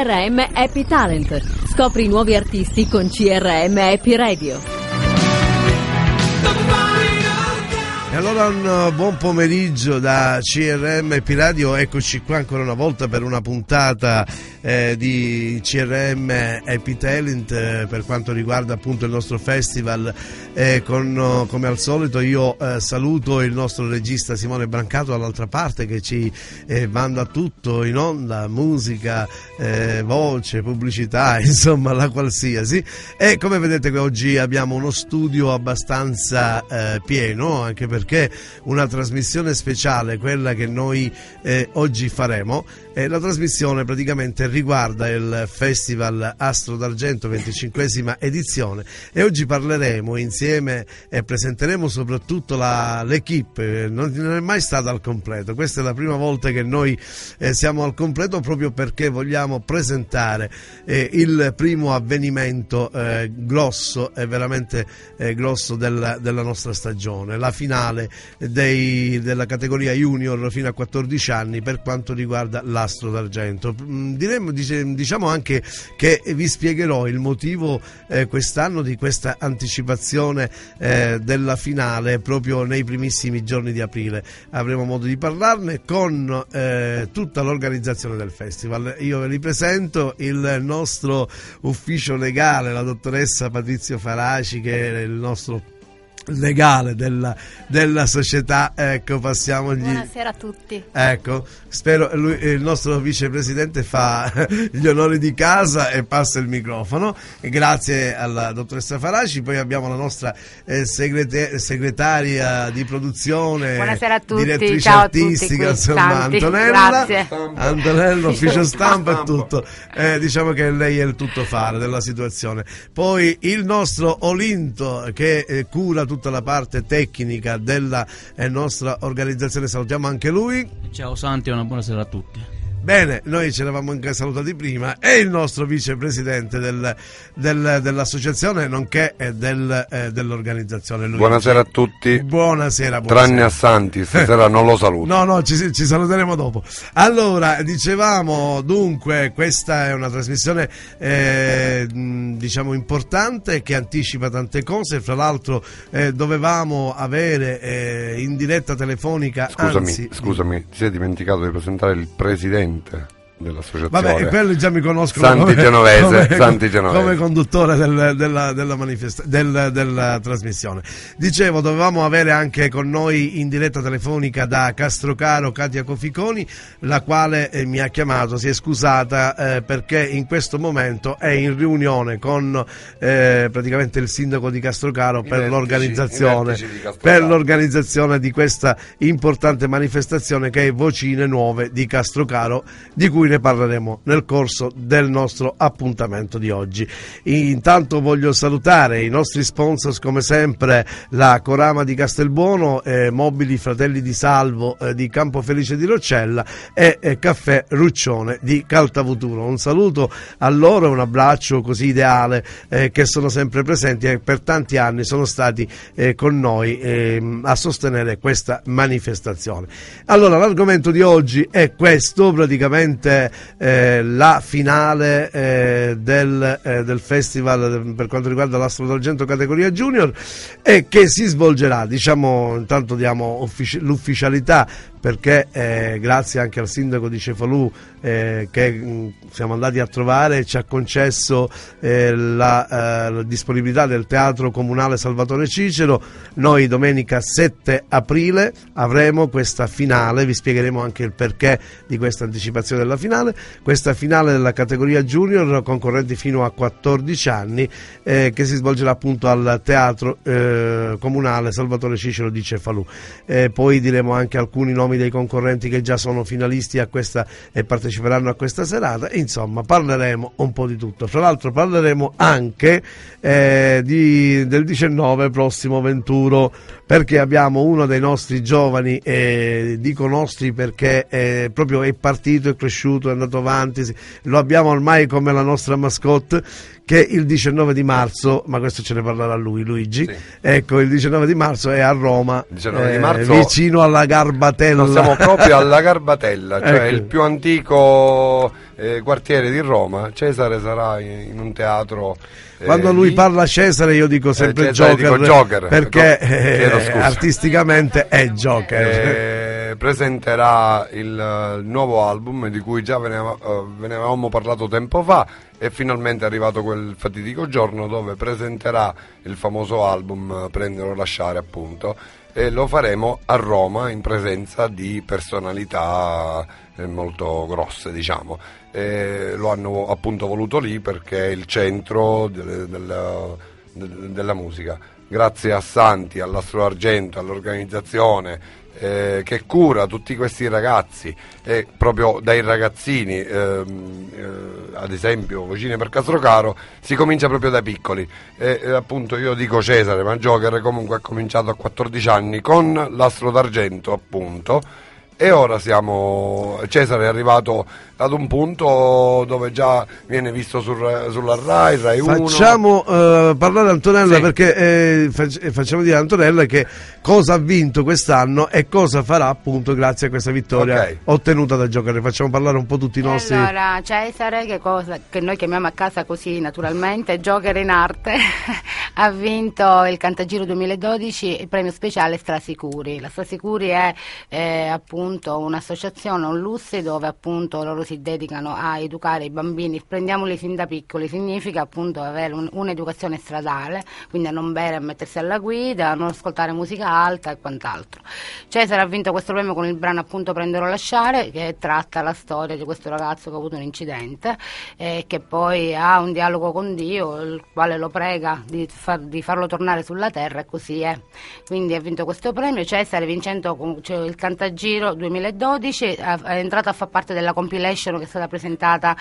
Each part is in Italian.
CRM Happy Talent. Scopri nuovi artisti con CRM Happy Radio. Allora un uh, buon pomeriggio da CRM Piradio, eccoci qua ancora una volta per una puntata eh, di CRM Happy Talent eh, per quanto riguarda appunto il nostro festival. Eh, con, uh, come al solito io eh, saluto il nostro regista Simone Brancato dall'altra parte che ci eh, manda tutto in onda, musica, eh, voce, pubblicità, insomma la qualsiasi. E come vedete oggi abbiamo uno studio abbastanza pieno anche per perché una trasmissione speciale, quella che noi eh, oggi faremo, eh, la trasmissione praticamente riguarda il Festival Astro d'Argento 25esima edizione e oggi parleremo insieme e presenteremo soprattutto l'equipe, non, non, è mai stata al completo, questa è la prima volta che noi eh, siamo al completo proprio perché vogliamo presentare eh, il primo avvenimento eh, grosso e veramente eh, grosso della, della nostra stagione, la finale dei, della categoria junior fino a 14 anni per quanto riguarda la l'astro d'argento. Mm, diciamo anche che vi spiegherò il motivo eh, quest'anno di questa anticipazione eh, della finale proprio nei primissimi giorni di aprile. Avremo modo di parlarne con eh, tutta l'organizzazione del festival. Io ve li presento il nostro ufficio legale, la dottoressa Patrizio Faraci che è il nostro legale della, della società. Ecco, passiamo gli... Buonasera a tutti. Ecco, spero lui, il nostro vicepresidente fa gli onori di casa e passa il microfono. E grazie alla dottoressa Faraci. Poi abbiamo la nostra eh, segrete, segretaria di produzione, Buonasera a tutti. direttrice Ciao artistica, tutti, insomma, Antonella. Grazie. Antonella, ufficio stampa e tutto. Eh, diciamo che lei è il tutto fare della situazione. Poi il nostro Olinto che eh, cura tutta la parte tecnica della eh, nostra organizzazione. Salutiamo anche lui. Ciao Santi, una buonasera a tutti. Bene, noi ci eravamo anche salutati prima e il nostro vicepresidente del, del, dell'associazione nonché eh, del, eh, dell'organizzazione. Luigi. Buonasera a tutti. Buonasera, buonasera. Tranne a Santi, stasera non lo saluto. No, no, ci, ci, saluteremo dopo. Allora, dicevamo dunque, questa è una trasmissione eh, diciamo importante che anticipa tante cose, fra l'altro eh, dovevamo avere eh, in diretta telefonica... Scusami, anzi, scusami, ti sei dimenticato di presentare il presidente? presidente dell'associazione. Vabbè, quello già mi conoscono Santi come, Genovese, come, Santi Genovese. come conduttore del, della, della, del, della, trasmissione. Dicevo, dovevamo avere anche con noi in diretta telefonica da Castrocaro Katia Coficoni, la quale eh, mi ha chiamato, si è scusata eh, perché in questo momento è in riunione con eh, praticamente il sindaco di Castrocaro per l'organizzazione per l'organizzazione di questa importante manifestazione che è Vocine Nuove di Castrocaro, di cui ne parleremo nel corso del nostro appuntamento di oggi. Intanto voglio salutare i nostri sponsors come sempre la Corama di Castelbuono, eh, Mobili Fratelli di Salvo eh, di Campo Felice di Roccella e eh, Caffè Ruccione di Caltavuturo. Un saluto a loro e un abbraccio così ideale eh, che sono sempre presenti e per tanti anni sono stati eh, con noi ehm, a sostenere questa manifestazione. Allora l'argomento di oggi è questo praticamente eh, la finale eh, del, eh, del, festival per quanto riguarda l'Astro d'Argento categoria junior e che si svolgerà, diciamo intanto diamo l'ufficialità perché eh, grazie anche al sindaco di Cefalù eh, che mh, mm, siamo andati a trovare ci ha concesso eh, la, eh, la, disponibilità del Teatro Comunale Salvatore Cicero, noi domenica 7 aprile avremo questa finale, vi spiegheremo anche il perché di questa anticipazione della finale, questa finale della categoria junior concorrenti fino a 14 anni eh, che si svolgerà appunto al Teatro eh, Comunale Salvatore Cicero di Cefalù. poi diremo anche alcuni nomi nomi dei concorrenti che già sono finalisti a questa, e parteciperanno a questa serata. Insomma, parleremo un po' di tutto. Fra l'altro parleremo anche eh, di, del 19 prossimo Venturo perché abbiamo uno dei nostri giovani, eh, dico nostri perché eh, proprio è partito, è cresciuto è andato avanti, lo abbiamo ormai come la nostra mascotte che il 19 di marzo, ma questo ce ne parlerà lui, Luigi, Sì. ecco il 19 di marzo è a Roma, 19 di eh, marzo- vicino alla Garbatella. Siamo proprio alla Garbatella, cioè Ecco. il più antico eh, quartiere di Roma. Cesare sarà in, in un teatro. eh, Quando lui lì. parla Cesare io dico sempre Cesare Joker, dico Joker, perché eh, artisticamente è Joker. Presenterà il, eh, nuovo album di cui già eh, ve ne avevamo parlato tempo fa e finalmente è arrivato quel fatidico giorno dove presenterà il famoso album eh, Prendere o lasciare appunto e lo faremo a Roma in presenza di personalità molto grosse diciamo. E lo hanno appunto voluto lì perché è il centro della- de- della musica. Grazie a Santi, all'Astro Argento, all'organizzazione eh, che cura tutti questi ragazzi e proprio dai ragazzini, ehm, eh, ad esempio Vocine per Castrocaro, si comincia proprio dai piccoli. E appunto io dico Cesare, ma Joker comunque ha cominciato a 14 anni con l'Astro d'Argento appunto. E ora siamo. Cesare è arrivato ad un punto dove già viene visto sul- sulla Rai, Rai 1. Facciamo eh, parlare Antonella Sì. perché eh, fac- eh, facciamo dire a Antonella che cosa ha vinto quest'anno e cosa farà appunto grazie a questa vittoria Ok. ottenuta da Joker. Facciamo parlare un po' tutti i nostri. Allora, Cesare, che, cosa, che noi chiamiamo a casa così naturalmente, Joker in arte, ha vinto il Cantagiro 2012, il premio speciale Strasicuri. La Strasicuri è eh, appunto un'associazione, un LUSSI dove appunto loro si dedicano a educare i bambini, prendiamoli fin da piccoli, significa appunto avere un- un'educazione stradale, quindi a non bere, a mettersi alla guida, a non ascoltare musica alta e quant'altro. Cesare ha vinto questo premio con il brano appunto Prendere o lasciare, che tratta la storia di questo ragazzo che ha avuto un incidente e che poi ha un dialogo con Dio, il quale lo prega di, far- di farlo tornare sulla terra e così è. Quindi ha vinto questo premio. Cesare vincendo cioè, il Cantagiro 2012 è, è entrato a far parte della compilation che è stata presentata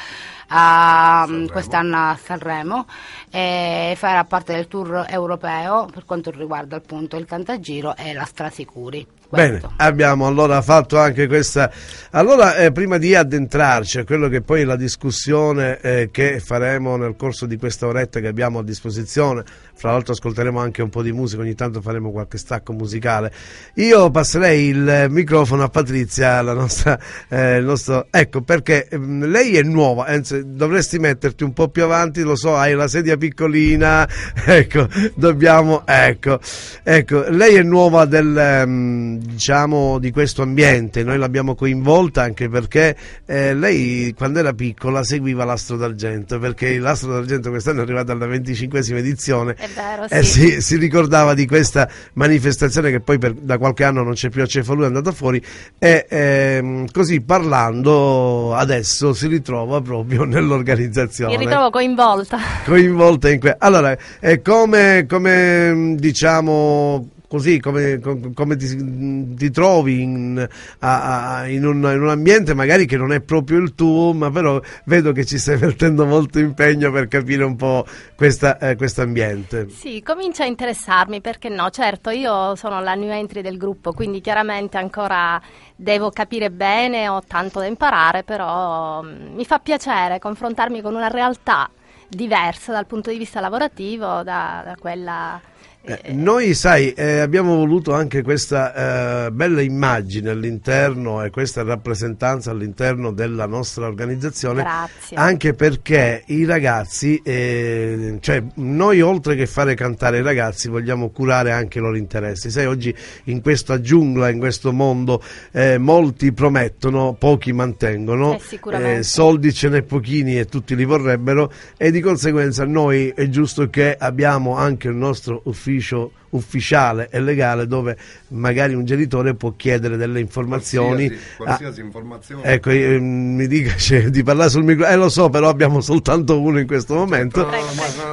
a, quest'anno a Sanremo e farà parte del tour europeo per quanto riguarda appunto il Cantagiro e la Strasicuri. Bene, abbiamo allora fatto anche questa. Allora, eh, prima di addentrarci a quello che poi è la discussione eh, che faremo nel corso di questa oretta che abbiamo a disposizione, fra l'altro ascolteremo anche un po' di musica, ogni tanto faremo qualche stacco musicale. Io passerei il microfono a Patrizia, la nostra, eh, il nostro, ecco perché ehm, lei è nuova, anzi, dovresti metterti un po' più avanti, lo so, hai la sedia piccolina, ecco, dobbiamo, ecco, ecco, lei è nuova del, ehm, diciamo, di questo ambiente, noi l'abbiamo coinvolta anche perché eh, lei quando era piccola seguiva l'Astro d'Argento, perché l'Astro d'Argento quest'anno è arrivato alla 25esima edizione vero, sì. eh, si, si ricordava di questa manifestazione che poi per- da qualche anno non c'è più a Cefalù, è andata fuori e ehm, così parlando adesso si ritrova proprio nell'organizzazione. Mi ritrovo coinvolta. coinvolta in que- Allora, è come, come diciamo così, come, com- come ti, ti trovi in, a- a- in un, in un ambiente magari che non è proprio il tuo, ma però vedo che ci stai mettendo molto impegno per capire un po' eh, questo ambiente. Sì, comincia a interessarmi, perché no? Certo, io sono la new entry del gruppo, quindi chiaramente ancora devo capire bene, ho tanto da imparare, però mm, mi fa piacere confrontarmi con una realtà diversa dal punto di vista lavorativo da, da quella... Eh, noi, sai, eh, abbiamo voluto anche questa eh, bella immagine all'interno e questa rappresentanza all'interno della nostra organizzazione, Grazie. anche perché i ragazzi, eh, cioè noi oltre che fare cantare i ragazzi vogliamo curare anche i loro interessi. Sai, oggi in questa giungla, in questo mondo, eh, molti promettono, pochi mantengono, Eh, eh, soldi ce n'è pochini e tutti li vorrebbero e di conseguenza noi è giusto che abbiamo anche il nostro ufficio 你说。Ufficiale e legale dove magari un genitore può chiedere delle informazioni. Qualsiasi, qualsiasi informazione. Ah, ecco eh, mi dica cioè, di parlare sul microfono eh lo so però abbiamo soltanto uno in questo momento.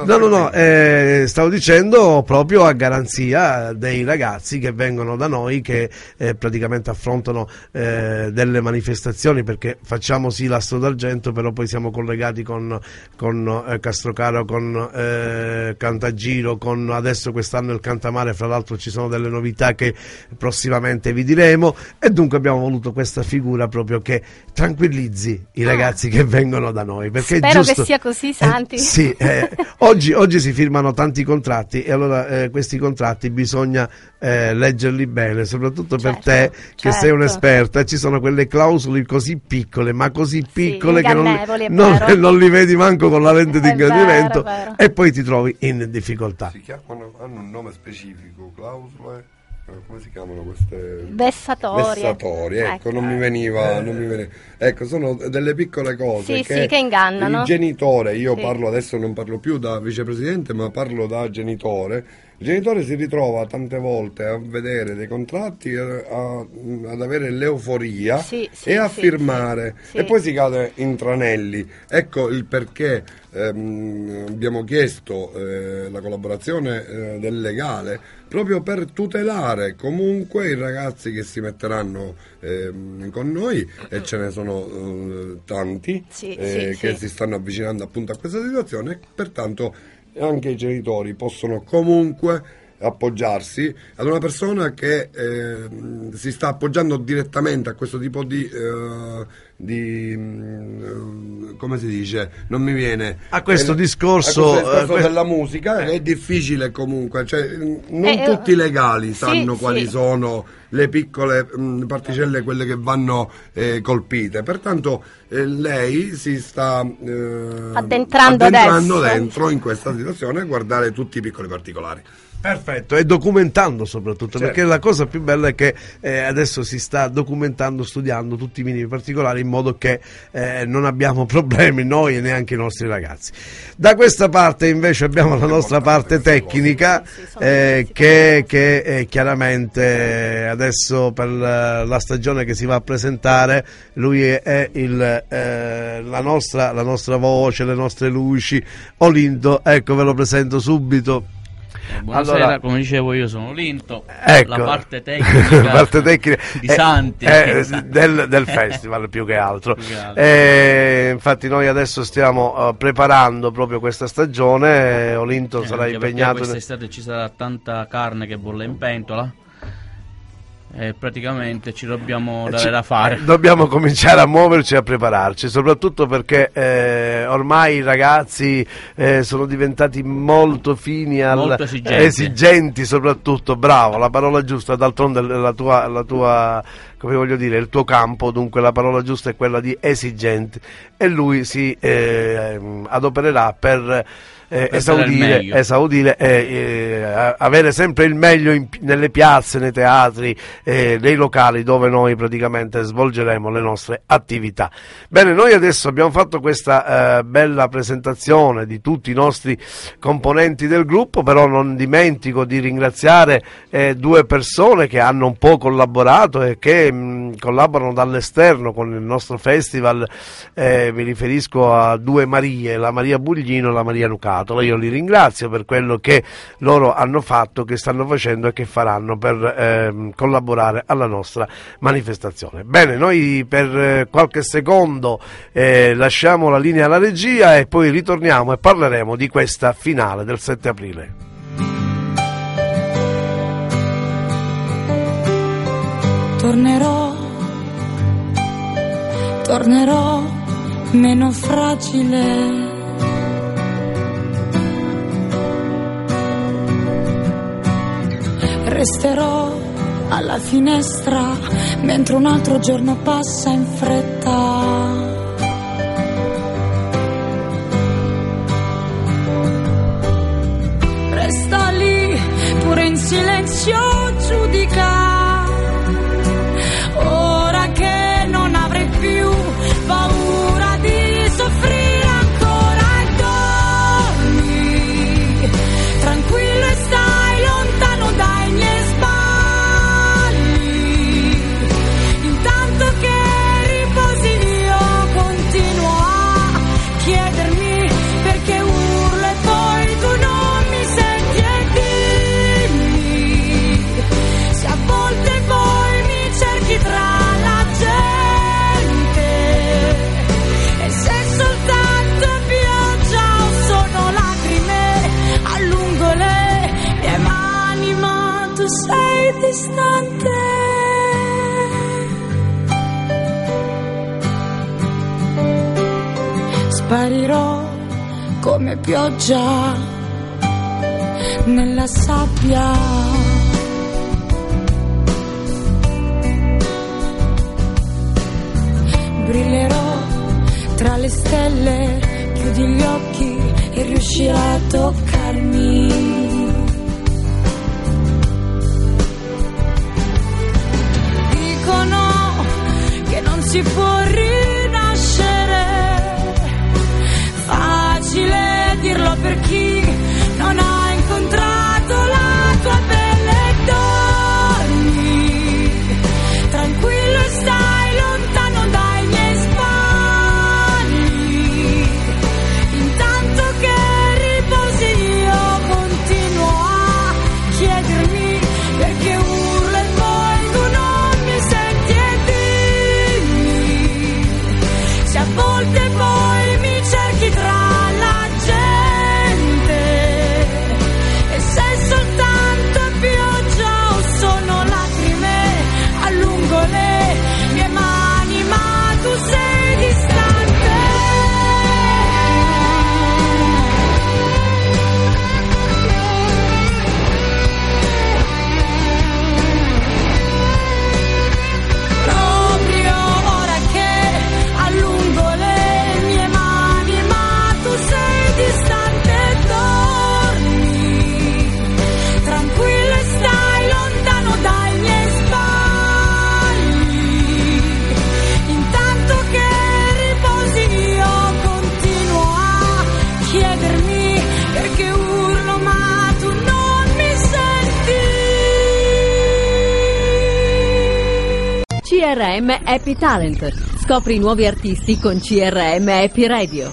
No, no, no, eh, stavo dicendo proprio a garanzia dei ragazzi che vengono da noi, che eh, praticamente affrontano eh, delle manifestazioni, perché facciamo sì l'astro d'argento, però poi siamo collegati con, con eh, Castrocaro, con Cantagiro, con adesso quest'anno il Canta Portamare, fra l'altro ci sono delle novità che prossimamente vi diremo e dunque abbiamo voluto questa figura proprio che tranquillizzi i Ah. ragazzi che vengono da noi. Perché è Spero giusto- che sia così, Eh, Santi. sì, eh, oggi, oggi si firmano tanti contratti e allora eh, questi contratti bisogna eh, leggerli bene, soprattutto per Certo, te che sei certo. un'esperta. Ci sono quelle clausole così piccole, ma così piccole che non, non- non li vedi manco con la lente di ingrandimento e poi ti trovi in difficoltà. Si chiamano, hanno un nome specifico, clausole, eh, come si chiamano queste? Vessatorie. Vessatorie, ecco, Ecco. non mi veniva, non mi veniva. Ecco, sono delle piccole cose Sì, che, sì, che ingannano. il genitore, io Sì. parlo adesso non parlo più da vicepresidente, ma parlo da genitore. Il genitore si ritrova tante volte a vedere dei contratti, eh, a- ad avere l'euforia Sì, sì, e a sì, firmare. E poi si cade in tranelli. Ecco il perché ehm, abbiamo chiesto eh, la collaborazione eh, del legale proprio per tutelare comunque i ragazzi che si metteranno ehm, con noi e ce ne sono eh, tanti eh, che si stanno avvicinando appunto a questa situazione. Pertanto anche i genitori possono comunque appoggiarsi ad una persona che ehm, si sta appoggiando direttamente a questo tipo di, eh, di mm, come si dice? Non mi viene. A questo Eh, discorso, a questo discorso eh, que- della musica è difficile comunque cioè, mm, non Eh, eh, tutti i legali sì, sanno quali sì. sono le piccole mm, particelle quelle che vanno eh, colpite. Pertanto eh, lei si sta eh, Addentrando addentrando dentro in questa situazione a guardare tutti i piccoli particolari Perfetto, e documentando soprattutto, Certo. perché la cosa più bella è che eh, adesso si sta documentando, studiando tutti i minimi particolari in modo che eh, non abbiamo problemi noi e neanche i nostri ragazzi. Da questa parte invece abbiamo la nostra parte tecnica eh, che, che, eh, chiaramente eh, adesso per la, stagione che si va a presentare lui è, il, eh, la, nostra, la nostra voce, le nostre luci. Olinto, ecco ve lo presento subito. Buonasera, Allora- come dicevo io sono Linto, Ecco. la parte tecnica, La parte tecnica di eh, Santi. eh, del, del festival più che altro. Più che altro. Eh, infatti noi adesso stiamo eh, preparando proprio questa stagione, eh, Olinto Eh, sarà impegnato. Quest'estate ci sarà tanta carne che bolle in pentola e praticamente ci dobbiamo dare Ci- da fare. Dobbiamo cominciare a muoverci e a prepararci, soprattutto perché eh, ormai i ragazzi eh, sono diventati molto fini, al- Molto esigenti. esigenti soprattutto, bravo, la parola giusta, d'altronde la tua, la tua, come voglio dire, il tuo campo, dunque la parola giusta è quella di esigenti e lui si eh, adopererà per... eh, esaudire, esaudire eh, a- avere sempre il meglio in- nelle piazze, nei teatri, eh, nei locali dove noi praticamente svolgeremo le nostre attività. Bene, noi adesso abbiamo fatto questa eh, bella presentazione di tutti i nostri componenti del gruppo, però non dimentico di ringraziare eh, due persone che hanno un po' collaborato e che mh, collaborano dall'esterno con il nostro festival. Eh, mi riferisco a due Marie, la Maria Buglino e la Maria Lucatola. Io li ringrazio per quello che loro hanno fatto, che stanno facendo e che faranno per ehm, collaborare alla nostra manifestazione. Bene, noi per eh, qualche secondo eh, lasciamo la linea alla regia e poi ritorniamo e parleremo di questa finale del 7 aprile. Tornerò, tornerò meno fragile. Resterò alla finestra mentre un altro giorno passa in fretta. Resta lì pure in silenzio giudica. Come pioggia nella sabbia. Brillerò tra le stelle, chiudi gli occhi e riuscirai a toccarmi. Dicono che non si può rinascere, per chi non ha Happy Talent. Scopri nuovi artisti con CRM Happy Radio.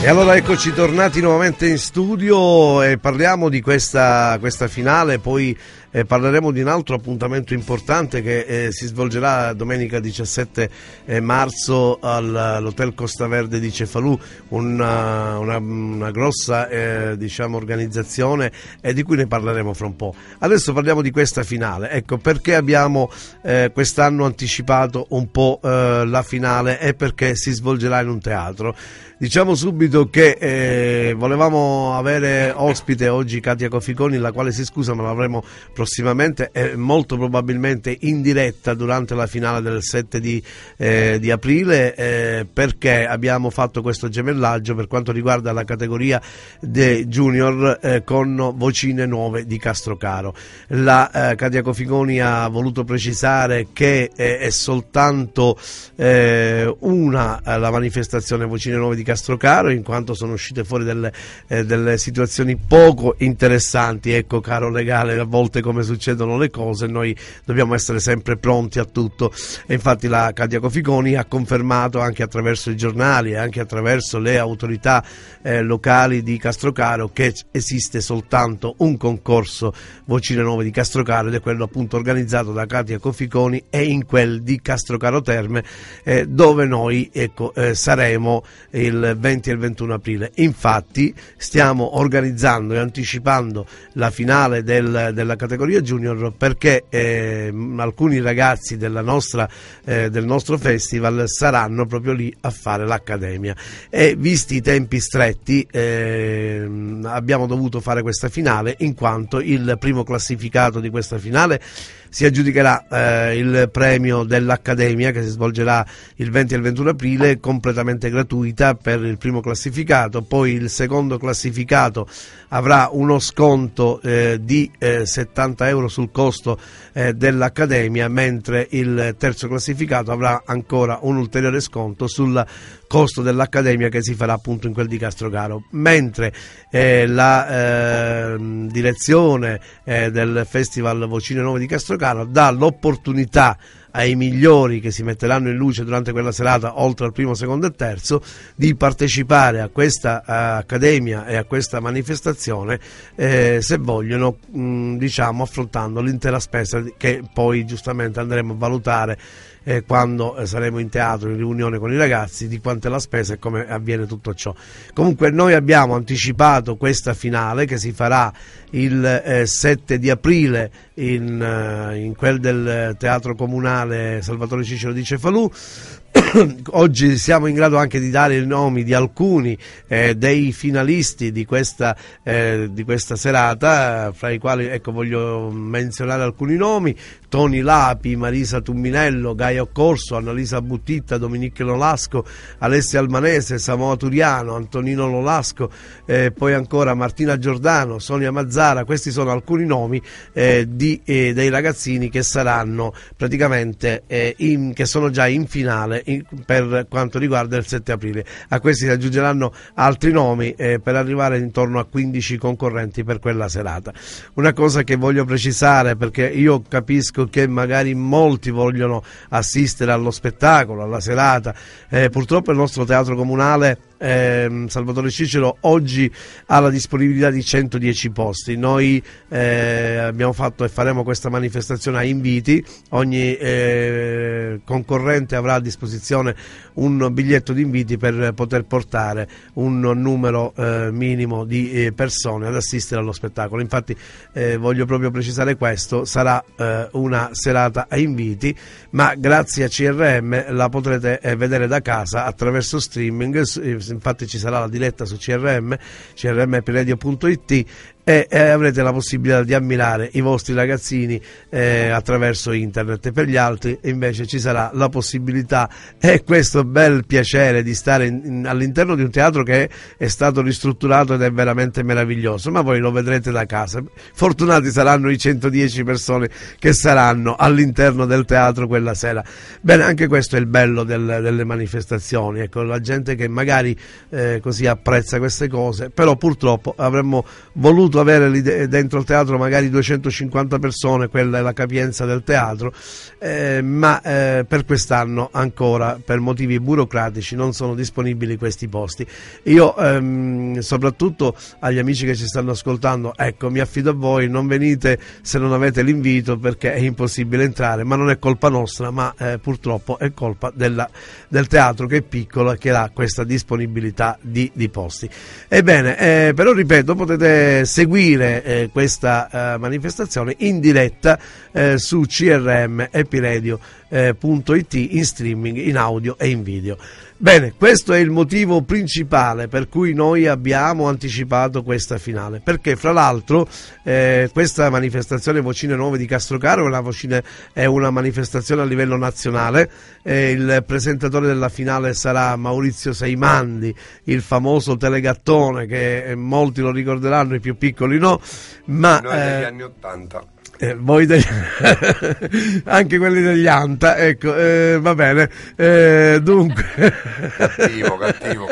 E allora eccoci tornati nuovamente in studio e parliamo di questa, questa finale, poi eh, parleremo di un altro appuntamento importante che eh, si svolgerà domenica 17 eh, marzo al- all'Hotel Costa Verde di Cefalù, una, una- una grossa eh, diciamo, organizzazione e di cui ne parleremo fra un po'. Adesso parliamo di questa finale, ecco perché abbiamo eh, quest'anno anticipato un po' eh, la finale e perché si svolgerà in un teatro. Diciamo subito che eh, volevamo avere ospite oggi Katia Coficoni, la quale si scusa ma l'avremo prossimamente e molto probabilmente in diretta durante la finale del 7 di, eh, di aprile eh, perché abbiamo fatto questo gemellaggio per quanto riguarda la categoria dei junior eh, con vocine nuove di Castrocaro. La eh, Katia Coficoni ha voluto precisare che eh, è soltanto eh, una eh, la manifestazione vocine nuove di Castrocaro in quanto sono uscite fuori delle, delle situazioni poco interessanti ecco caro legale a volte come succedono le cose noi dobbiamo essere sempre pronti a tutto e infatti la Katia Coficoni ha confermato anche attraverso i giornali e anche attraverso le autorità eh, locali di Castrocaro che esiste soltanto un concorso vocine nuove di Castrocaro ed è quello appunto organizzato da Katia Coficoni e in quel di Castrocaro Terme eh, dove noi ecco, eh, saremo il 20 e il 21 aprile. Infatti stiamo organizzando e anticipando la finale del- della categoria junior perché eh, alcuni ragazzi nostra, eh, del nostro festival saranno proprio lì a fare l'accademia. E visti i tempi stretti ehm, abbiamo dovuto fare questa finale in quanto il primo classificato di questa finale si aggiudicherà eh, il premio dell'Accademia che si svolgerà il 20 e il 21 aprile completamente gratuita per il primo classificato, poi il secondo classificato avrà uno sconto eh, di eh, 70 euro sul costo eh, dell'Accademia, mentre il terzo classificato avrà ancora un ulteriore sconto sul costo dell'Accademia che si farà appunto in quel di Castrocaro, mentre eh, la ehm, direzione eh, del Festival Vocine Nuove di Castrocaro dà l'opportunità ai migliori che si metteranno in luce durante quella serata, oltre al primo, secondo e terzo, di partecipare a questa eh, accademia e a questa manifestazione eh, se vogliono, mh, diciamo, affrontando l'intera spesa che poi giustamente andremo a valutare eh, quando eh, saremo in teatro in riunione con i ragazzi di quanto è la spesa e come avviene tutto ciò. Comunque noi abbiamo anticipato questa finale che si farà il eh, 7 di aprile in, eh, in quel del Teatro Comunale Salvatore Cicero di Cefalù oggi siamo in grado anche di dare i nomi di alcuni eh, dei finalisti di questa, eh, di questa serata, fra i quali ecco, voglio menzionare alcuni nomi, Toni Lapi, Marisa Tumminello, Gaia Occorso, Annalisa Buttitta, Dominique Lolasco, Alessia Almanese, Samoa Turiano, Antonino Lolasco, eh, poi ancora Martina Giordano, Sonia Mazzara, questi sono alcuni nomi eh, di, eh, dei ragazzini che saranno praticamente eh, in, che sono già in finale per quanto riguarda il 7 aprile. A questi si aggiungeranno altri nomi eh, per arrivare intorno a 15 concorrenti per quella serata. Una cosa che voglio precisare perché io capisco che magari molti vogliono assistere allo spettacolo, alla serata, eh, purtroppo il nostro teatro comunale eh, Salvatore Cicero oggi ha la disponibilità di 110 posti. Noi eh, abbiamo fatto e faremo questa manifestazione a inviti, ogni eh, concorrente avrà a disposizione un biglietto di inviti per poter portare un numero eh, minimo di eh, persone ad assistere allo spettacolo. Infatti eh, voglio proprio precisare questo, sarà una serata a inviti, ma grazie a CRM la potrete vedere da casa attraverso streaming infatti ci sarà la diretta su CRM, crmpradio.it e, e, avrete la possibilità di ammirare i vostri ragazzini eh, attraverso internet. Per gli altri invece ci sarà la possibilità e questo bel piacere di stare in, in, all'interno di un teatro che è, è, stato ristrutturato ed è veramente meraviglioso. Ma voi lo vedrete da casa. Fortunati saranno i 110 persone che saranno all'interno del teatro quella sera. Bene anche questo è il bello del, delle manifestazioni. Ecco la gente che magari eh, così apprezza queste cose però purtroppo avremmo voluto potuto avere dentro il teatro magari 250 persone, quella è la capienza del teatro, eh, ma eh, per quest'anno ancora per motivi burocratici non sono disponibili questi posti. Io ehm, soprattutto agli amici che ci stanno ascoltando, ecco mi affido a voi, non venite se non avete l'invito perché è impossibile entrare, ma non è colpa nostra, ma eh, purtroppo è colpa della, del teatro che è piccolo e che ha questa disponibilità di, di posti. Ebbene, eh, però ripeto, potete seguire seguire eh, questa eh, manifestazione in diretta eh, su CRM epiredio.it in streaming, in audio e in video. Bene, questo è il motivo principale per cui noi abbiamo anticipato questa finale, perché fra l'altro eh, questa manifestazione Vocine Nuove di Castrocaro è una, vocine, è una manifestazione a livello nazionale, eh, il presentatore della finale sarà Maurizio Seimandi, il famoso telegattone che molti lo ricorderanno, i più piccoli no, ma... Noi degli eh, anni Ottanta eh, voi degli... anche quelli degli Anta, ecco, eh, va bene. Eh, dunque, cattivo, cattivo.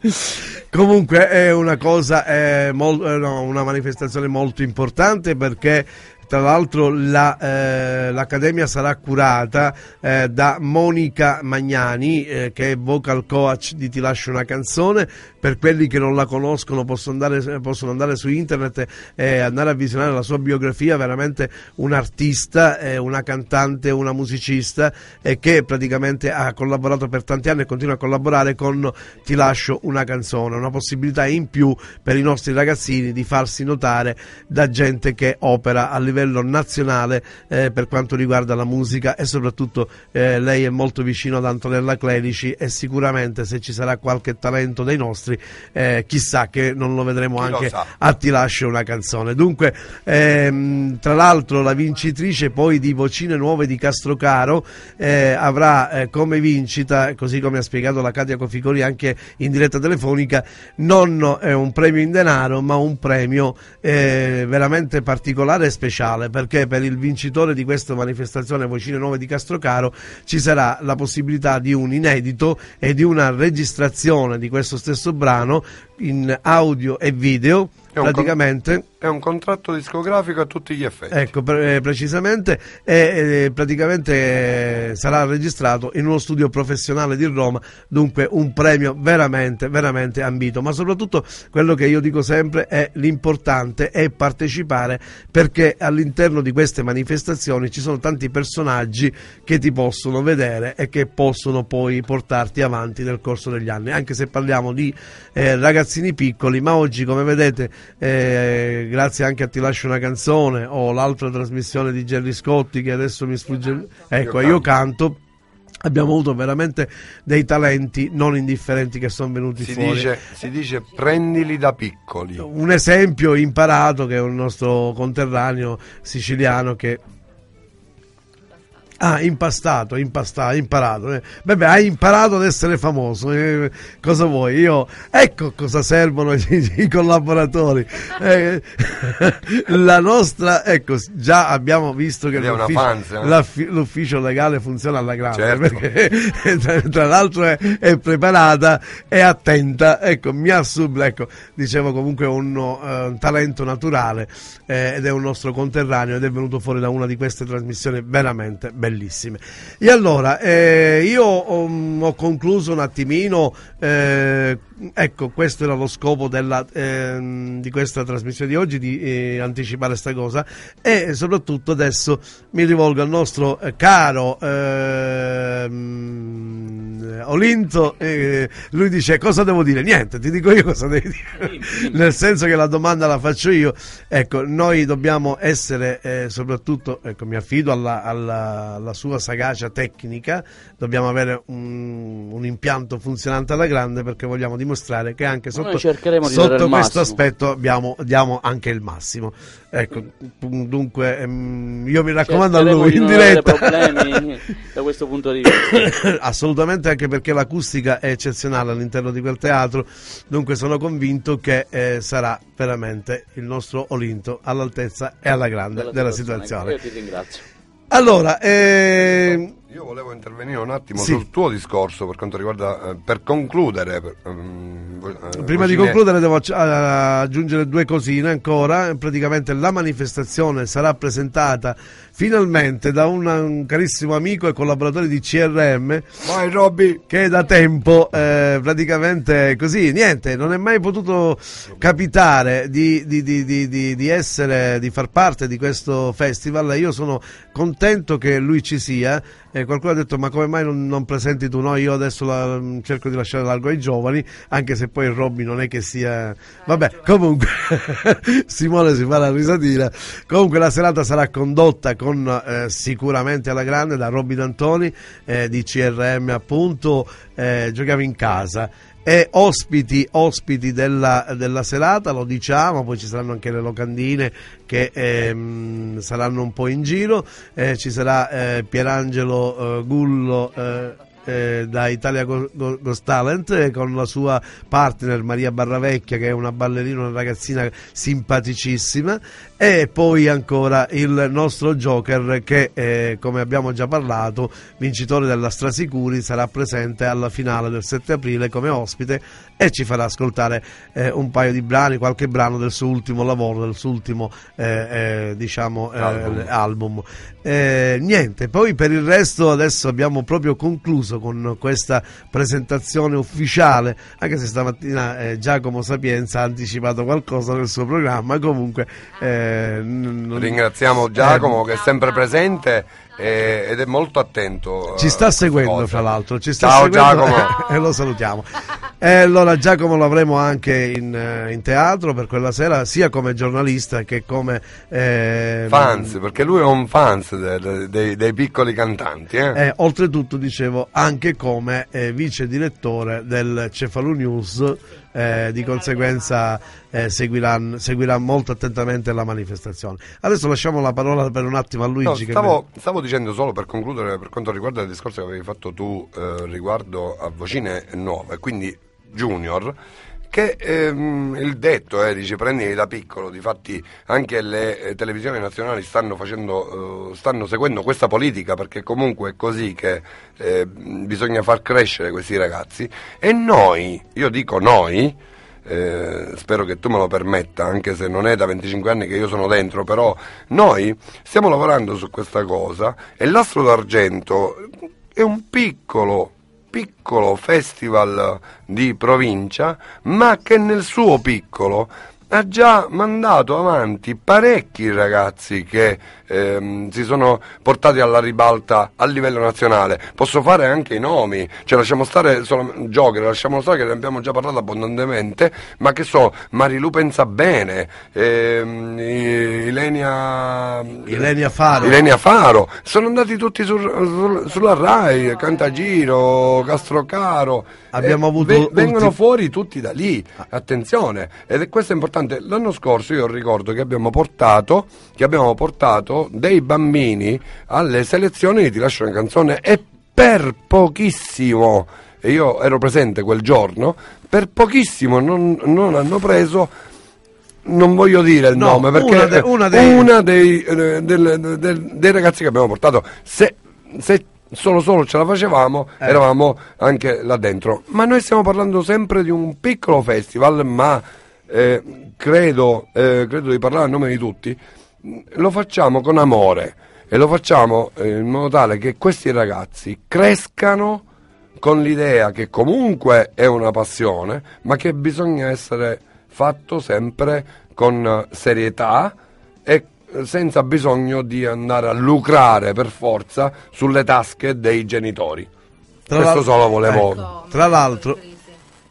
Comunque è una cosa, è mol... Eh, no, una manifestazione molto importante perché tra l'altro la, eh, l'Accademia sarà curata eh, da Monica Magnani, eh, che è vocal coach di Ti lascio una canzone. Per quelli che non la conoscono possono andare, possono andare su internet e andare a visionare la sua biografia, veramente un artista, una cantante, una musicista che praticamente ha collaborato per tanti anni e continua a collaborare con Ti lascio una canzone, una possibilità in più per i nostri ragazzini di farsi notare da gente che opera a livello livello nazionale eh, per quanto riguarda la musica e soprattutto eh, lei è molto vicino ad Antonella Clerici e sicuramente se ci sarà qualche talento dei nostri eh, chissà che non lo vedremo Chi anche lo a Ti lascio una canzone. Dunque ehm, tra l'altro la vincitrice poi di Vocine Nuove di Castrocaro eh, avrà eh, come vincita così come ha spiegato la Katia Coficori anche in diretta telefonica non un premio in denaro ma un premio eh, veramente particolare e speciale speciale perché per il vincitore di questa manifestazione Vocine Nuove di Castrocaro ci sarà la possibilità di un inedito e di una registrazione di questo stesso brano in audio e video praticamente è un contratto discografico a tutti gli effetti. Ecco, pre- eh, precisamente, e, e praticamente eh, sarà registrato in uno studio professionale di Roma, dunque un premio veramente, veramente ambito. Ma soprattutto quello che io dico sempre è l'importante è partecipare perché all'interno di queste manifestazioni ci sono tanti personaggi che ti possono vedere e che possono poi portarti avanti nel corso degli anni, anche se parliamo di eh, ragazzini piccoli, ma oggi come vedete eh, grazie anche a Ti lascio una canzone o l'altra trasmissione di Gerry Scotti che adesso mi sfugge. Ecco, io canto abbiamo avuto veramente dei talenti non indifferenti che sono venuti Si fuori. dice, si dice prendili da piccoli. Un esempio imparato che è un nostro conterraneo siciliano che Ah, impastato, impastato, imparato. eh. Beh, hai imparato ad essere famoso. eh, cosa vuoi? Io, ecco cosa servono i, i collaboratori. Eh, la nostra, ecco, già abbiamo visto che l'ufficio, fans, eh? l'ufficio legale funziona alla grande. Certo. Perché tra, tra l'altro è, è preparata, è attenta. Ecco, mi assubla, ecco, dicevo comunque eh, un talento naturale eh, ed è un nostro conterraneo ed è venuto fuori da una di queste trasmissioni veramente bellissime. E allora, eh, io ho, ho concluso un attimino, eh, ecco, questo era lo scopo della, ehm, di questa trasmissione di oggi, di eh, anticipare questa cosa. E soprattutto adesso mi rivolgo al nostro eh, caro ehm, Olinto, eh, lui dice cosa devo dire? Niente, ti dico io cosa devi dire, nel senso che la domanda la faccio io, ecco, noi dobbiamo essere eh, soprattutto, ecco, mi affido alla, alla- alla sua sagacia tecnica, dobbiamo avere un, un impianto funzionante alla grande perché vogliamo dimostrare che anche sotto, sotto questo aspetto abbiamo, diamo anche il massimo. Ecco, dunque ehm, io mi raccomando a lui in diretta. problemi da questo punto di vista. Assolutamente anche perché l'acustica è eccezionale all'interno di quel teatro, dunque sono convinto che eh, sarà veramente il nostro Olinto all'altezza e alla grande della situazione. Io ti ringrazio. Allora, ehm, Io volevo intervenire un attimo Sì. sul tuo discorso per quanto riguarda, eh, per concludere. per- eh, Prima di concludere devo aggiungere due cosine ancora, praticamente la manifestazione sarà presentata finalmente da un, un carissimo amico e collaboratore di CRM Vai Robby! che da tempo eh, praticamente così, niente, non è mai potuto capitare di- di- di- di essere, di far parte di questo festival. Io sono contento che lui ci sia. E qualcuno ha detto: Ma come mai non, non presenti tu? No, io adesso la- cerco di lasciare largo ai giovani, anche se poi Robby non è che sia. Vabbè, comunque, Simone si fa la risatina. Comunque, la serata sarà condotta con eh, sicuramente alla grande da Robby D'Antoni eh, di CRM, appunto. eh, giochiamo in casa e ospiti, ospiti della, della serata, lo diciamo, poi ci saranno anche le locandine che ehm, saranno un po' in giro, eh, ci sarà eh, Pierangelo eh, Gullo eh, eh, da Italia Ghost Talent con la sua partner Maria Barravecchia che è una ballerina, una ragazzina simpaticissima e poi ancora il nostro Joker che eh, come abbiamo già parlato vincitore della Strasicuri sarà presente alla finale del 7 aprile come ospite e ci farà ascoltare eh, un paio di brani, qualche brano del suo ultimo lavoro, del suo ultimo eh, eh, diciamo, eh, Album. album. Eh, niente, poi per il resto adesso abbiamo proprio concluso con questa presentazione ufficiale, anche se stamattina Giacomo Sapienza ha anticipato qualcosa nel suo programma, comunque eh, non- Ringraziamo Giacomo che è sempre presente eh, ed è molto attento. Ci eh, sta seguendo, fra l'altro. Ci sta Ciao seguendo, Giacomo. e lo salutiamo. E allora Giacomo lo avremo anche in, eh, in teatro per quella sera, sia come giornalista che come eh, Fans, perché lui è un fans de- de- dei, dei piccoli cantanti. Eh? E oltretutto, dicevo, anche come eh, vice direttore del Cefalu News, eh, di conseguenza eh, seguirà, seguirà molto attentamente la manifestazione. Adesso lasciamo la parola per un attimo a No, Luigi. che stavo, stavo dicendo solo per concludere per quanto riguarda il discorso che avevi fatto tu eh, riguardo a Vocine Nuove, quindi Junior, che ehm, il detto è, dice prendili da piccolo, difatti anche le eh, televisioni nazionali stanno, facendo, eh, stanno seguendo questa politica perché comunque è così che eh, bisogna far crescere questi ragazzi. E noi, io dico noi, eh, spero che tu me lo permetta, anche se non è da 25 anni che io sono dentro, però noi stiamo lavorando su questa cosa e l'Astro d'Argento è un piccolo, piccolo festival di provincia, ma che nel suo piccolo ha già mandato avanti parecchi ragazzi che ehm, si sono portati alla ribalta a livello nazionale. Posso fare anche i nomi, cioè lasciamo stare solo Joker, lasciamo stare che ne abbiamo già parlato abbondantemente, ma che so, Marilu pensa bene, ehm, Ilenia, Ilenia Faro. Ilenia Faro, sono andati tutti sul- sul- sulla RAI, Cantagiro, Castrocaro. Abbiamo Eh, avuto vengono ulti- fuori tutti da lì, attenzione, ed è questo è importante. L'anno scorso io ricordo che abbiamo portato, che abbiamo portato dei bambini alle selezioni di Ti lascio una canzone e per pochissimo, e io ero presente quel giorno, per pochissimo non, non hanno preso non voglio dire il No, nome perché una de- una dei- una dei, eh, del- del- dei ragazzi che abbiamo portato se, se solo solo ce la facevamo Eh. eravamo anche là dentro ma noi stiamo parlando sempre di un piccolo festival ma eh, credo, eh, credo di parlare a nome di tutti lo facciamo con amore e lo facciamo eh, in modo tale che questi ragazzi crescano con l'idea che comunque è una passione, ma che bisogna essere fatto sempre con serietà e senza bisogno di andare a lucrare per forza sulle tasche dei genitori. Tra Questo solo volevo... Ecco, tra l'altro,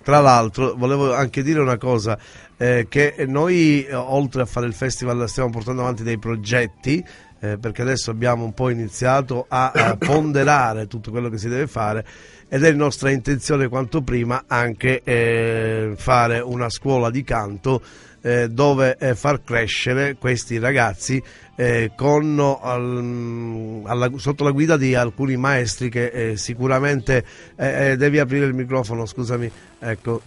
tra l'altro, volevo anche dire una cosa, eh, che noi eh, oltre a fare il festival stiamo portando avanti dei progetti, eh, perché adesso abbiamo un po' iniziato a, a ponderare tutto quello che si deve fare ed è nostra intenzione quanto prima anche eh, fare una scuola di canto eh, dove eh, far crescere questi ragazzi eh, con, al- alla- sotto la guida di alcuni maestri che sicuramente devi aprire il microfono scusami ecco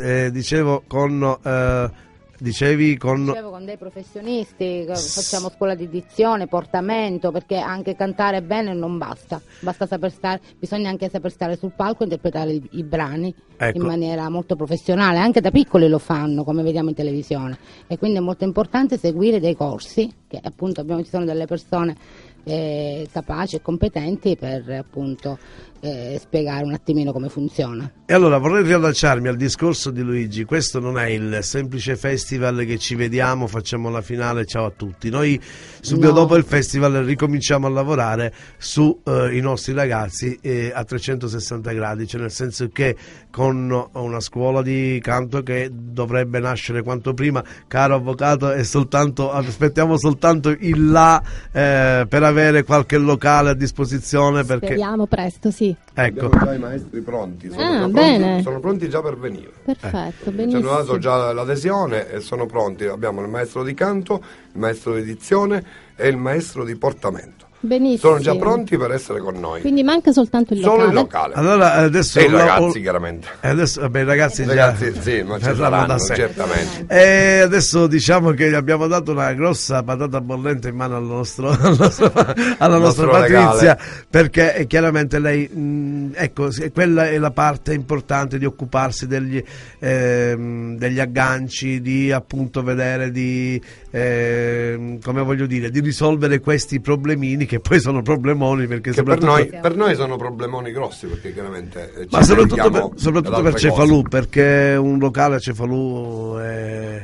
Eh, dicevo con eh, dicevi con Dicevo con dei professionisti, che facciamo scuola di dizione, portamento, perché anche cantare bene non basta, basta saper stare, bisogna anche saper stare sul palco e interpretare i, i brani Ecco. in maniera molto professionale, anche da piccoli lo fanno, come vediamo in televisione, e quindi è molto importante seguire dei corsi, che appunto abbiamo, ci sono delle persone eh, capaci e competenti per appunto eh, spiegare un attimino come funziona. E allora vorrei riallacciarmi al discorso di Luigi, questo non è il semplice festival che ci vediamo, facciamo la finale, ciao a tutti. Noi subito No. dopo il festival ricominciamo a lavorare sui nostri ragazzi eh, a 360 gradi, cioè nel senso che con una scuola di canto che dovrebbe nascere quanto prima, caro avvocato, è soltanto, aspettiamo soltanto il là eh, per avere qualche locale a disposizione perché... Speriamo presto, sì. Ecco. Abbiamo già i maestri pronti, sono, Ah, già bene. pronti, sono pronti già per venire. Perfetto, Ci hanno benissimo. dato già l'adesione e sono pronti. Abbiamo il maestro di canto, il maestro di edizione e il maestro di portamento. Benissimo. Sono già pronti per essere con noi. Quindi manca soltanto il Solo locale. il locale. Allora adesso e i ragazzi, chiaramente. E adesso, vabbè, i ragazzi, I già ragazzi, sì, ma ci saranno, da sé. certamente. E adesso diciamo che gli abbiamo dato una grossa patata bollente in mano al nostro, al nostro- alla nostra Patrizia legale. perché eh, chiaramente lei mh, ecco sì, quella è la parte importante di occuparsi degli, ehm, degli agganci di appunto vedere di ehm, come voglio dire di risolvere questi problemini che poi sono problemoni perché Che per noi, per noi sono problemoni grossi perché chiaramente eh, ci ma soprattutto per, soprattutto per Cefalù, cose. perché un locale a Cefalù è-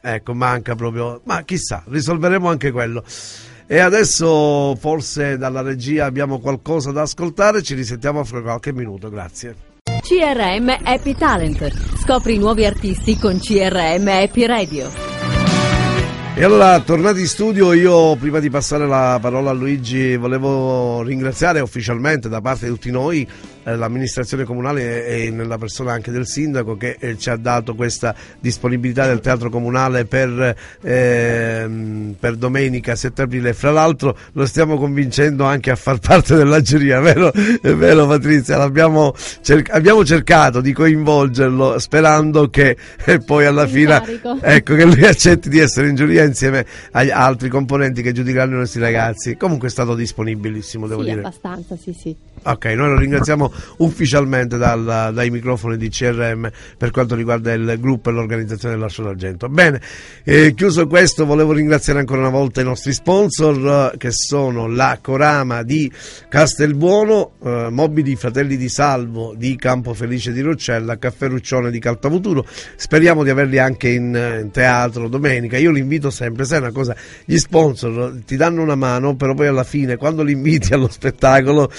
ecco, manca proprio. Ma chissà, risolveremo anche quello. E adesso forse dalla regia abbiamo qualcosa da ascoltare, ci risentiamo fra qualche minuto, grazie. CRM Happy Talent. Scopri i nuovi artisti con CRM Happy Radio. E allora, tornati in studio, io prima di passare la parola a Luigi volevo ringraziare ufficialmente da parte di tutti noi l'amministrazione comunale e, nella persona anche del sindaco che eh, ci ha dato questa disponibilità del teatro comunale per, ehm, per domenica 7 aprile. Fra l'altro lo stiamo convincendo anche a far parte della giuria, vero, è vero Patrizia? L'abbiamo cer- abbiamo cercato di coinvolgerlo sperando che eh, poi alla fine ecco che lui accetti di essere in giuria insieme agli altri componenti che giudicheranno i nostri ragazzi. Comunque è stato disponibilissimo, devo sì, dire. abbastanza, sì, sì. Ok, noi lo ringraziamo ufficialmente dal- dai microfoni di CRM per quanto riguarda il gruppo e l'organizzazione dell'Arcio d'Argento. Bene, eh, chiuso questo volevo ringraziare ancora una volta i nostri sponsor eh, che sono la Corama di Castelbuono, eh, Mobili Fratelli di Salvo di Campo Felice di Roccella, Caffè Ruccione di Caltavuturo. Speriamo di averli anche in, in teatro domenica. Io li invito sempre, sai una cosa, gli sponsor ti danno una mano, però poi alla fine quando li inviti allo spettacolo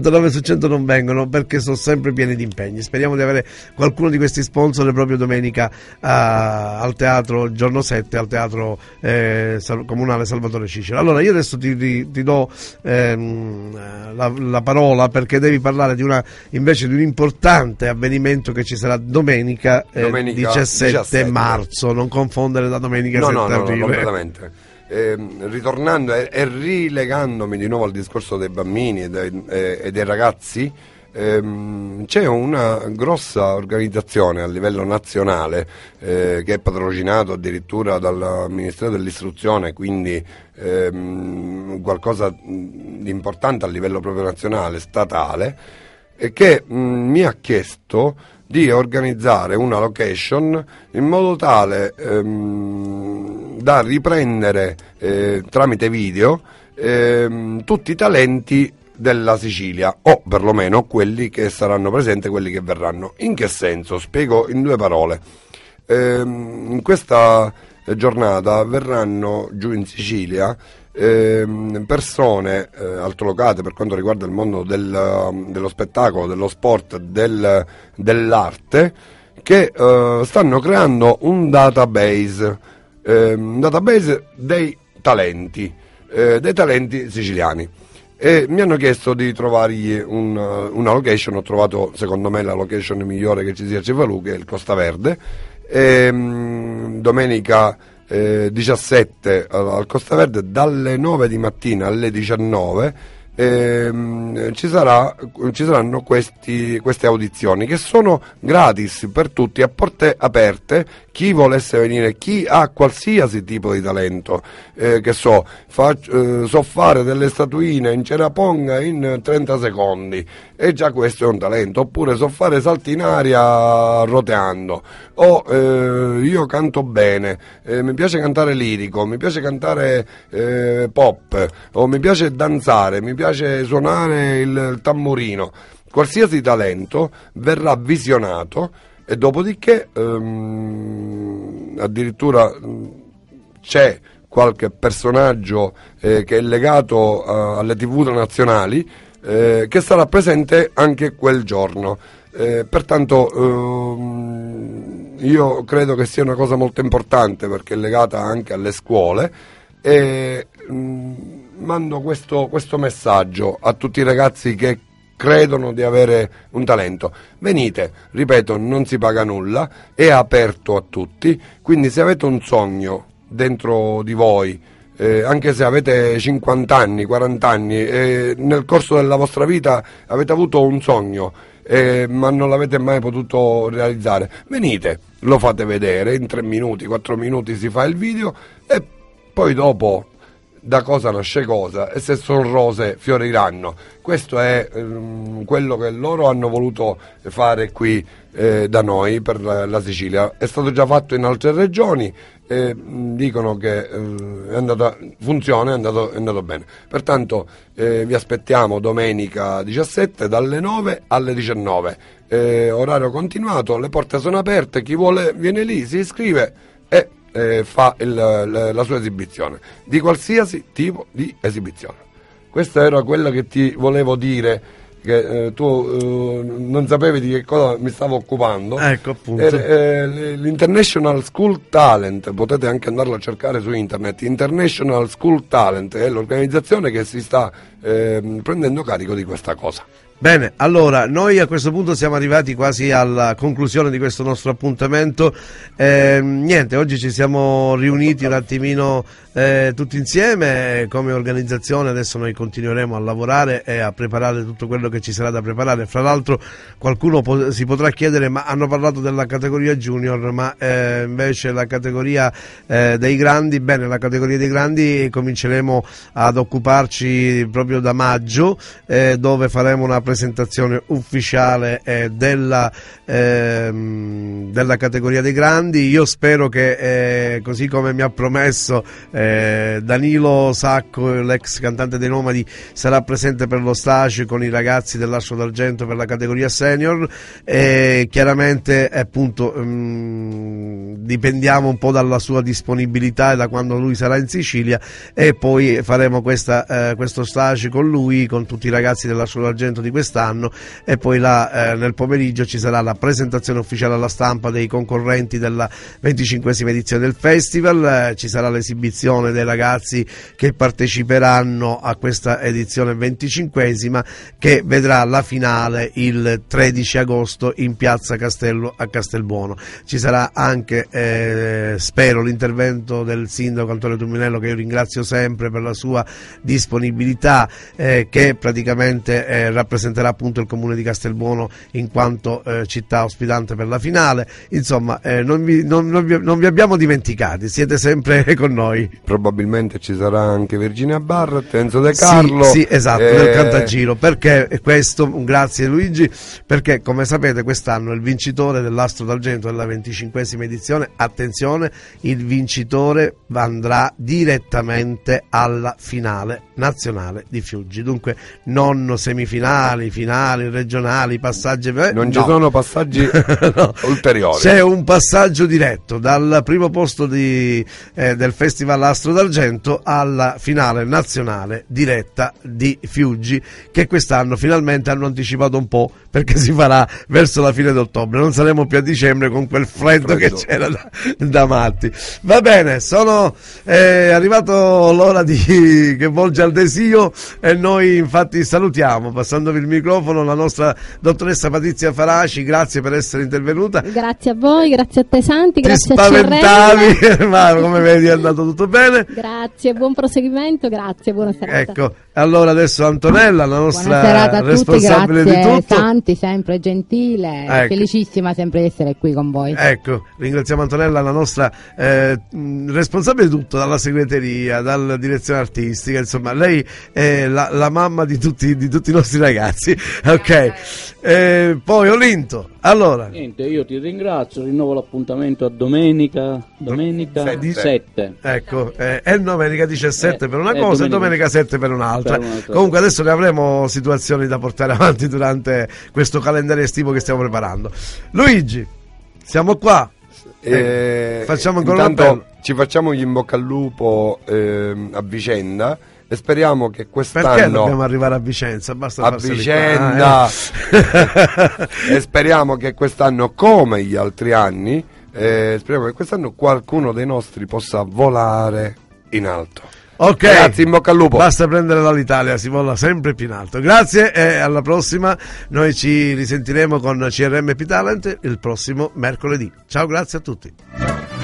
99 su 100 non vengono perché sono sempre pieni di impegni. Speriamo di avere qualcuno di questi sponsor proprio domenica ah, al teatro, giorno 7, al teatro eh, Sal- comunale Salvatore Cicero. Allora io adesso ti, ti- ti do ehm, la, la parola perché devi parlare di una, invece di un importante avvenimento che ci sarà domenica, eh, Domenica 17, 17. marzo, non confondere la domenica No, 7 no, no, no, completamente. Ehm, ritornando e, e rilegandomi di nuovo al discorso dei bambini e dei, e- dei ragazzi, ehm, c'è una grossa organizzazione a livello nazionale eh, che è patrocinato addirittura dal Ministero dell'Istruzione, quindi ehm, qualcosa di importante a livello proprio nazionale, statale, che mh, mi ha chiesto di organizzare una location in modo tale ehm, da riprendere eh, tramite video ehm, tutti i talenti della Sicilia o perlomeno quelli che saranno presenti e quelli che verranno. In che senso? Spiego in due parole. Ehm, in questa giornata verranno giù in Sicilia ehm, persone eh, altolocate per quanto riguarda il mondo del, dello spettacolo, dello sport, del- dell'arte che eh, stanno creando un database, ehm, un database dei talenti, eh, dei talenti siciliani. E mi hanno chiesto di trovargli un, uh, una location, ho trovato secondo me la location migliore che ci sia a Cefalù, che è il Costa Verde, e, mm, domenica eh, 17 al, Costa Verde dalle 9 di mattina alle 19 ehm, ci, sarà- ci saranno questi- queste audizioni che sono gratis per tutti, a porte aperte, chi volesse venire, chi ha qualsiasi tipo di talento, eh, che so, fac- eh, so fare delle statuine in ceraponga in 30 secondi e già questo è un talento, oppure so fare salti in aria roteando, o eh, io canto bene, eh, mi piace cantare lirico, mi piace cantare eh, pop, o mi piace danzare, mi piace suonare il, il tamburino, qualsiasi talento verrà visionato e dopodiché ehm, addirittura mh, c'è qualche personaggio eh, che è legato eh, alle tv nazionali eh, che sarà presente anche quel giorno. Eh, pertanto ehm, io credo che sia una cosa molto importante perché è legata anche alle scuole e mh, mando questo, questo messaggio a tutti i ragazzi che credono di avere un talento. Venite, ripeto, non si paga nulla, è aperto a tutti, quindi se avete un sogno dentro di voi, eh, anche se avete 50 anni, 40 anni, e nel corso della vostra vita avete avuto un sogno, eh, ma non l'avete mai potuto realizzare, venite, lo fate vedere, in 3 minuti, 4 minuti si fa il video e poi dopo da cosa nasce cosa e se sono rose fioriranno. Questo è ehm, quello che loro hanno voluto fare qui eh, da noi per la, la Sicilia. È stato già fatto in altre regioni e mh, dicono che eh, è andata, funziona, è andato, è andato bene. Pertanto eh, vi aspettiamo domenica 17 dalle 9 alle 19. Eh, orario continuato, le porte sono aperte, chi vuole viene lì, si iscrive eh, fa il- la, la sua esibizione di qualsiasi tipo di esibizione. Questo era quello che ti volevo dire, che eh, tu eh, non sapevi di che cosa mi stavo occupando. Ecco, appunto. Eh, eh, L'International School Talent, potete anche andarlo a cercare su internet, International School Talent è l'organizzazione che si sta ehm, prendendo carico di questa cosa. Bene, allora noi a questo punto siamo arrivati quasi alla conclusione di questo nostro appuntamento. Eh, niente, oggi ci siamo riuniti un attimino eh, tutti insieme come organizzazione, adesso noi continueremo a lavorare e a preparare tutto quello che ci sarà da preparare. Fra l'altro qualcuno po- si potrà chiedere, ma hanno parlato della categoria junior, ma eh, invece la categoria eh, dei grandi, bene, la categoria dei grandi cominceremo ad occuparci proprio da maggio, eh, dove faremo una presentazione ufficiale eh, della, ehm, della, categoria dei grandi. Io spero che, eh, così come mi ha promesso eh, Danilo Sacco, l'ex cantante dei Nomadi, sarà presente per lo stage con i ragazzi dell'Astro d'Argento per la categoria senior. Chiaramente, appunto, mh, dipendiamo un po' dalla sua disponibilità e da quando lui sarà in Sicilia e poi faremo questa, eh, questo stage con lui, con tutti i ragazzi dell'Astro d'Argento di quest'anno e poi là, eh, nel pomeriggio ci sarà la presentazione ufficiale alla stampa dei concorrenti della 25esima edizione del festival, eh, ci sarà l'esibizione dei ragazzi che parteciperanno a questa edizione 25esima che vedrà la finale il 13 agosto in piazza Castello a Castelbuono. Ci sarà anche, eh, spero, l'intervento del sindaco Antonio Tuminello che io ringrazio sempre per la sua disponibilità eh, che praticamente eh, rappresenterà appunto il comune di Castelbuono in quanto eh, città ospitante per la finale. Insomma, eh, non vi, non, non, vi, non, vi, abbiamo dimenticati, siete sempre con noi. Probabilmente ci sarà anche Virginia Barrett, Enzo De Carlo. Sì, sì esatto, eh... nel Cantagiro. Perché questo, grazie Luigi, perché come sapete quest'anno il vincitore dell'Astro d'Argento della 25esima edizione, attenzione, il vincitore andrà direttamente alla finale nazionale di Fiuggi. Dunque non semifinali, finali, regionali, passaggi. Non no. ci sono passaggi no. ulteriori. C'è un passaggio diretto dal primo posto di, eh, del Festival Astro d'Argento alla finale nazionale diretta di Fiuggi, che quest'anno finalmente hanno anticipato un po' perché si farà verso la fine d'ottobre. Non saremo più a dicembre con quel freddo, freddo. che c'era da, da, matti. Va bene, sono eh, arrivato l'ora di, che volge al desio e noi infatti salutiamo, passandovi il microfono, la nostra dottoressa Patrizia Faraci, grazie per essere intervenuta. Grazie a voi, grazie a te Santi, Ti grazie spaventavi, a CRM. ma come vedi è andato tutto bene. Grazie, buon proseguimento, grazie, buona serata. Ecco, allora adesso Antonella, la nostra responsabile tutti, di tutto. Santi, sempre gentile, ecco. felicissima sempre di essere qui con voi. Ecco, ringraziamo Antonella, la nostra eh, responsabile di tutto, dalla segreteria, dalla direzione artistica, insomma, lei è la, la mamma di tutti, di tutti, i nostri ragazzi. Ok, eh, poi Olinto, allora. Niente, io ti ringrazio, rinnovo l'appuntamento a domenica, domenica 7. Ecco, eh, è domenica 17 eh, per una cosa e domenica 7 per un'altra. Per un'altra. Comunque adesso ne avremo situazioni da portare avanti durante questo calendario estivo che stiamo preparando. Luigi, siamo qua. Eh, facciamo ancora intanto, ci facciamo gli in bocca al lupo eh, a vicenda e speriamo che quest'anno perché dobbiamo arrivare a Vicenza basta a vicenda ah, eh. e speriamo che quest'anno come gli altri anni eh, speriamo che quest'anno qualcuno dei nostri possa volare in alto Ok, grazie, in bocca al lupo. Basta prendere dall'Italia, si vola sempre più in alto. Grazie e alla prossima. Noi ci risentiremo con CRM Talent il prossimo mercoledì. Ciao, grazie a tutti.